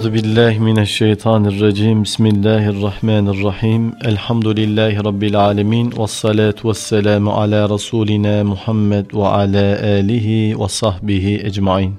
Euzu billahi mineşşeytanirracim. Bismillahirrahmanirrahim. Elhamdülillahi rabbil alamin. Ves salatu vesselamu ala rasulina Muhammed ve ala alihi ve sahbihi ecmaîn.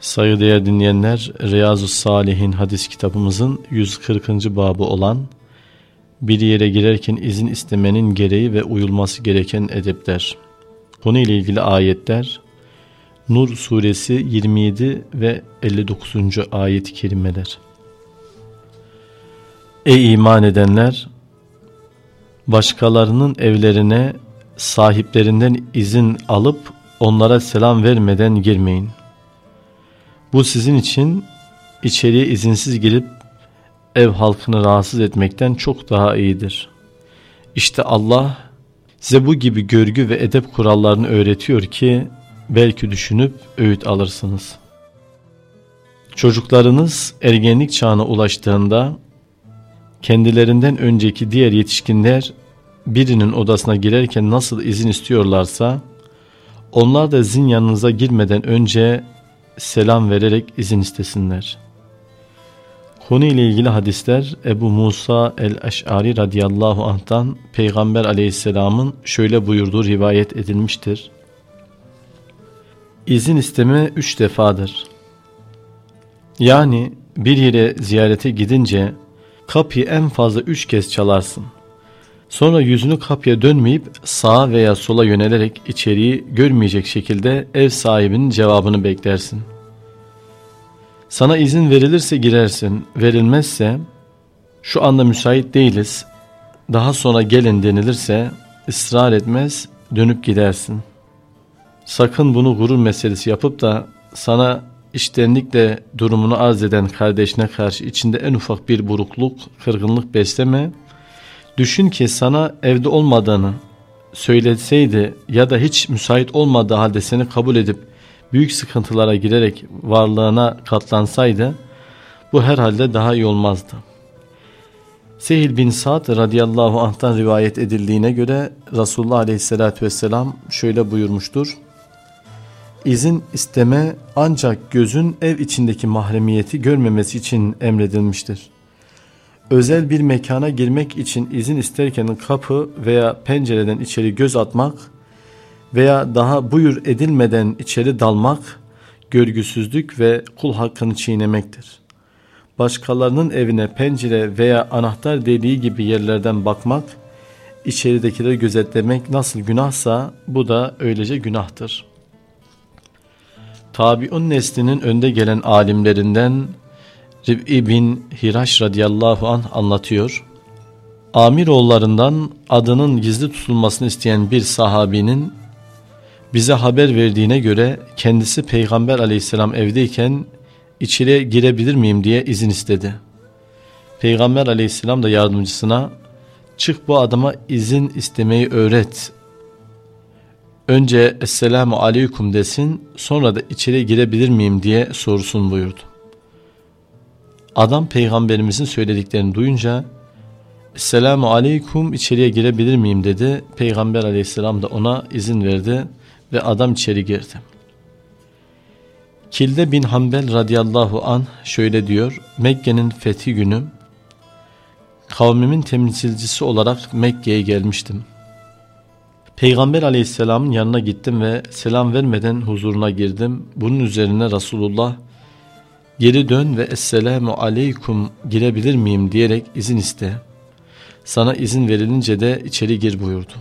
Saygıdeğer dinleyenler, Riyazu Salihin hadis kitabımızın 140. babı olan bir yere girerken izin istemenin gereği ve uyulması gereken edepler. Konu ile ilgili ayetler Nur suresi 27 ve 59. ayet-i kerimeler. Ey iman edenler! Başkalarının evlerine sahiplerinden izin alıp onlara selam vermeden girmeyin. Bu sizin için içeriye izinsiz girip ev halkını rahatsız etmekten çok daha iyidir. İşte Allah size bu gibi görgü ve edep kurallarını öğretiyor ki belki düşünüp öğüt alırsınız. Çocuklarınız ergenlik çağına ulaştığında kendilerinden önceki diğer yetişkinler birinin odasına girerken nasıl izin istiyorlarsa onlar da zin yanınıza girmeden önce selam vererek izin istesinler. Konu ile ilgili hadisler Ebu Musa el-Eş'ari radıyallahu anh'tan Peygamber aleyhisselamın şöyle buyurduğu rivayet edilmiştir. İzin isteme üç defadır. Yani bir yere ziyarete gidince kapıyı en fazla üç kez çalarsın. Sonra yüzünü kapıya dönmeyip sağa veya sola yönelerek içeriği görmeyecek şekilde ev sahibinin cevabını beklersin. Sana izin verilirse girersin, verilmezse şu anda müsait değiliz, daha sonra gelin denilirse ısrar etmez dönüp gidersin.'' Sakın bunu gurur meselesi yapıp da sana iştenlikle durumunu arz eden kardeşine karşı içinde en ufak bir burukluk, kırgınlık besleme. Düşün ki sana evde olmadığını söyleseydi ya da hiç müsait olmadığı halde seni kabul edip büyük sıkıntılara girerek varlığına katlansaydı bu herhalde daha iyi olmazdı. Sehil bin Sa'd radıyallahu anh'tan rivayet edildiğine göre Resulullah aleyhissalatü vesselam şöyle buyurmuştur. İzin isteme ancak gözün ev içindeki mahremiyeti görmemesi için emredilmiştir. Özel bir mekana girmek için izin isterken kapı veya pencereden içeri göz atmak veya daha buyur edilmeden içeri dalmak görgüsüzlük ve kul hakkını çiğnemektir. Başkalarının evine pencere veya anahtar deliği gibi yerlerden bakmak, içeridekileri gözetlemek nasıl günahsa bu da öylece günahtır.'' Tabiun neslinin önde gelen alimlerinden Rib'i bin Hiraş radıyallahu anh anlatıyor. Amiroğullarından adının gizli tutulmasını isteyen bir sahabinin bize haber verdiğine göre kendisi Peygamber aleyhisselam evdeyken içeriye girebilir miyim diye izin istedi. Peygamber aleyhisselam da yardımcısına çık bu adama izin istemeyi öğret önce Esselamu Aleyküm desin sonra da içeri girebilir miyim diye sorsun buyurdu. Adam peygamberimizin söylediklerini duyunca Esselamu Aleyküm içeriye girebilir miyim dedi. Peygamber aleyhisselam da ona izin verdi ve adam içeri girdi. Kilde bin Hanbel radıyallahu an şöyle diyor. Mekke'nin fethi günü kavmimin temsilcisi olarak Mekke'ye gelmiştim. Peygamber aleyhisselamın yanına gittim ve selam vermeden huzuruna girdim. Bunun üzerine Resulullah geri dön ve esselamu aleykum girebilir miyim diyerek izin iste. Sana izin verilince de içeri gir buyurdu.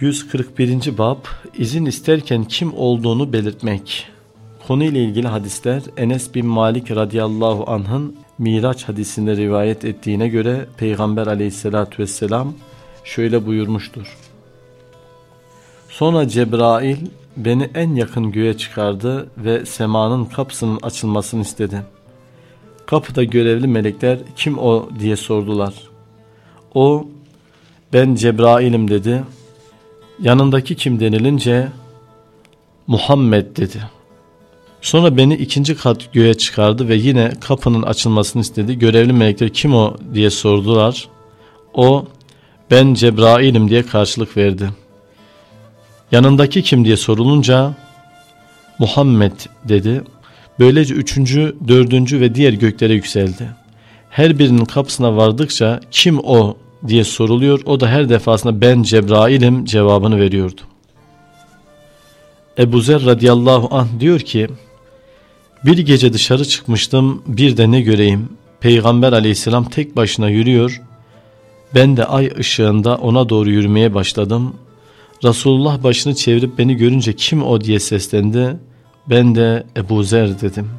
141. Bab izin isterken kim olduğunu belirtmek. Konuyla ilgili hadisler Enes bin Malik radıyallahu anh'ın Miraç hadisinde rivayet ettiğine göre Peygamber aleyhissalatü vesselam şöyle buyurmuştur. Sonra Cebrail beni en yakın göğe çıkardı ve semanın kapısının açılmasını istedi. Kapıda görevli melekler kim o diye sordular. O ben Cebrail'im dedi. Yanındaki kim denilince Muhammed dedi. Sonra beni ikinci kat göğe çıkardı ve yine kapının açılmasını istedi. Görevli melekler kim o diye sordular. O ben Cebrail'im diye karşılık verdi. Yanındaki kim diye sorulunca Muhammed dedi. Böylece üçüncü, dördüncü ve diğer göklere yükseldi. Her birinin kapısına vardıkça kim o diye soruluyor. O da her defasında ben Cebrail'im cevabını veriyordu. Ebu Zer radıyallahu anh diyor ki bir gece dışarı çıkmıştım bir de ne göreyim Peygamber aleyhisselam tek başına yürüyor ben de ay ışığında ona doğru yürümeye başladım Resulullah başını çevirip beni görünce kim o diye seslendi ben de Ebu Zer dedim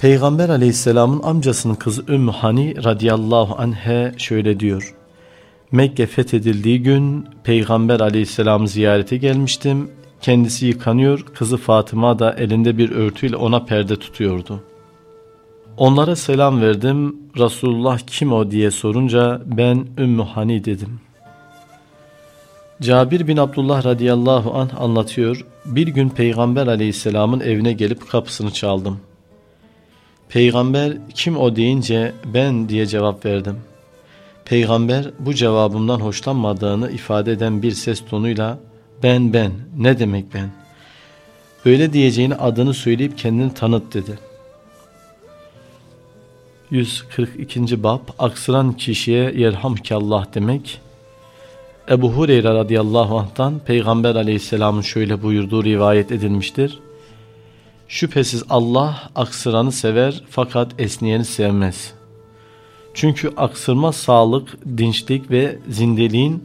Peygamber aleyhisselamın amcasının kızı Ümmü Hani radıyallahu anhe şöyle diyor Mekke fethedildiği gün Peygamber aleyhisselamı ziyarete gelmiştim. Kendisi yıkanıyor, kızı Fatıma da elinde bir örtüyle ona perde tutuyordu. Onlara selam verdim. Resulullah kim o diye sorunca ben Ümmü Hani dedim. Cabir bin Abdullah radıyallahu anh anlatıyor. Bir gün Peygamber aleyhisselamın evine gelip kapısını çaldım. Peygamber kim o deyince ben diye cevap verdim. Peygamber bu cevabımdan hoşlanmadığını ifade eden bir ses tonuyla ben ben ne demek ben? Böyle diyeceğini adını söyleyip kendini tanıt dedi. 142. Bab Aksıran kişiye yerhamkallah demek Ebu Hureyre radıyallahu anh'tan Peygamber aleyhisselamın şöyle buyurduğu rivayet edilmiştir. Şüphesiz Allah aksıranı sever fakat esniyeni sevmez.'' Çünkü aksırma sağlık, dinçlik ve zindeliğin,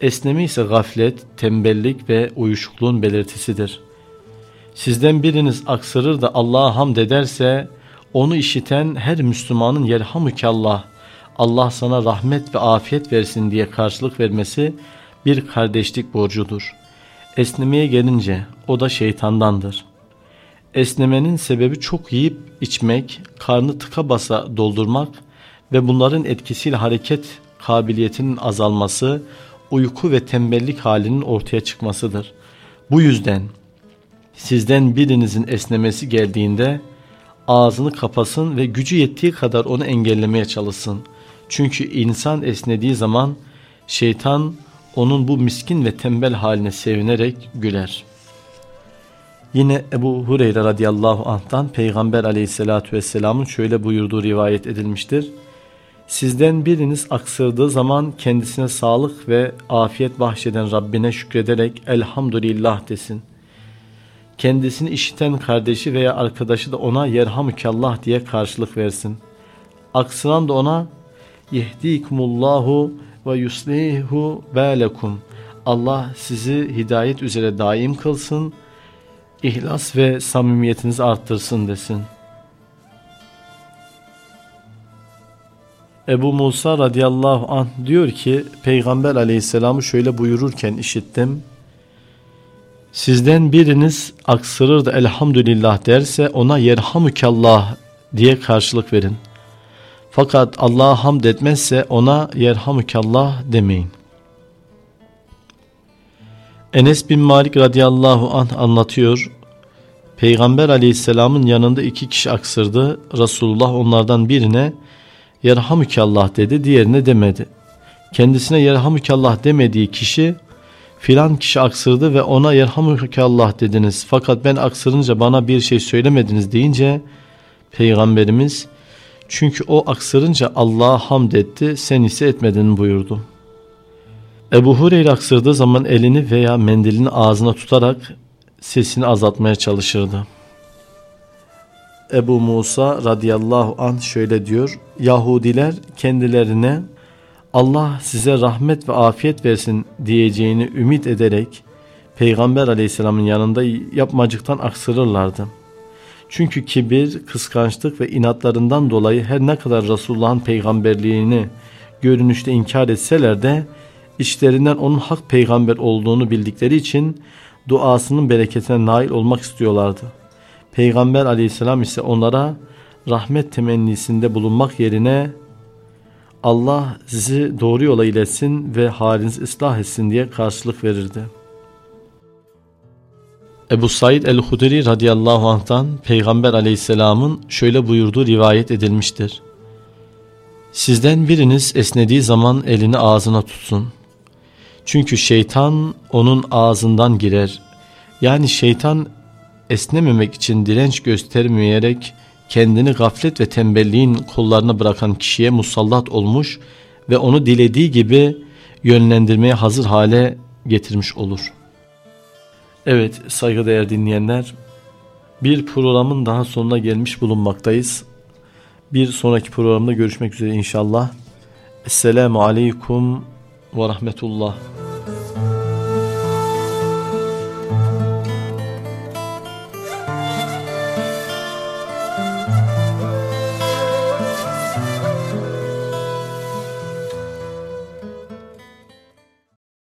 esneme ise gaflet, tembellik ve uyuşukluğun belirtisidir. Sizden biriniz aksırır da Allah'a hamd ederse, onu işiten her Müslümanın yerhamükallah, Allah sana rahmet ve afiyet versin diye karşılık vermesi bir kardeşlik borcudur. Esnemeye gelince o da şeytandandır. Esnemenin sebebi çok yiyip içmek, karnı tıka basa doldurmak, ve bunların etkisiyle hareket kabiliyetinin azalması, uyku ve tembellik halinin ortaya çıkmasıdır. Bu yüzden sizden birinizin esnemesi geldiğinde ağzını kapasın ve gücü yettiği kadar onu engellemeye çalışsın. Çünkü insan esnediği zaman şeytan onun bu miskin ve tembel haline sevinerek güler. Yine Ebu Hureyre radıyallahu anh'tan Peygamber aleyhissalatü vesselamın şöyle buyurduğu rivayet edilmiştir. Sizden biriniz aksırdığı zaman kendisine sağlık ve afiyet bahşeden Rabbine şükrederek elhamdülillah desin. Kendisini işiten kardeşi veya arkadaşı da ona yerhamükallah diye karşılık versin. Aksıran da ona yehdikumullahu ve yuslihu belekum. Allah sizi hidayet üzere daim kılsın, ihlas ve samimiyetinizi arttırsın desin.'' Ebu Musa radıyallahu anh diyor ki Peygamber aleyhisselamı şöyle buyururken işittim. Sizden biriniz aksırır da elhamdülillah derse ona yerhamükallah diye karşılık verin. Fakat Allah'a hamd etmezse ona yerhamükallah demeyin. Enes bin Malik radıyallahu anh anlatıyor. Peygamber aleyhisselamın yanında iki kişi aksırdı. Resulullah onlardan birine yerhamükallah dedi diğerine demedi. Kendisine yerhamükallah demediği kişi filan kişi aksırdı ve ona yerhamükallah dediniz fakat ben aksırınca bana bir şey söylemediniz deyince Peygamberimiz çünkü o aksırınca Allah'a hamd etti sen ise etmedin buyurdu. Ebu Hureyre aksırdığı zaman elini veya mendilini ağzına tutarak sesini azaltmaya çalışırdı. Ebu Musa radıyallahu anh şöyle diyor. Yahudiler kendilerine Allah size rahmet ve afiyet versin diyeceğini ümit ederek Peygamber aleyhisselamın yanında yapmacıktan aksırırlardı. Çünkü kibir, kıskançlık ve inatlarından dolayı her ne kadar Resulullah'ın peygamberliğini görünüşte inkar etseler de içlerinden onun hak peygamber olduğunu bildikleri için duasının bereketine nail olmak istiyorlardı. Peygamber aleyhisselam ise onlara rahmet temennisinde bulunmak yerine Allah sizi doğru yola iletsin ve halinizi ıslah etsin diye karşılık verirdi. Ebu Said el-Hudri radıyallahu anh'tan Peygamber aleyhisselamın şöyle buyurduğu rivayet edilmiştir. Sizden biriniz esnediği zaman elini ağzına tutsun. Çünkü şeytan onun ağzından girer. Yani şeytan esnememek için direnç göstermeyerek kendini gaflet ve tembelliğin kollarına bırakan kişiye musallat olmuş ve onu dilediği gibi yönlendirmeye hazır hale getirmiş olur. Evet saygıdeğer dinleyenler bir programın daha sonuna gelmiş bulunmaktayız. Bir sonraki programda görüşmek üzere inşallah. Esselamu Aleyküm ve Rahmetullah.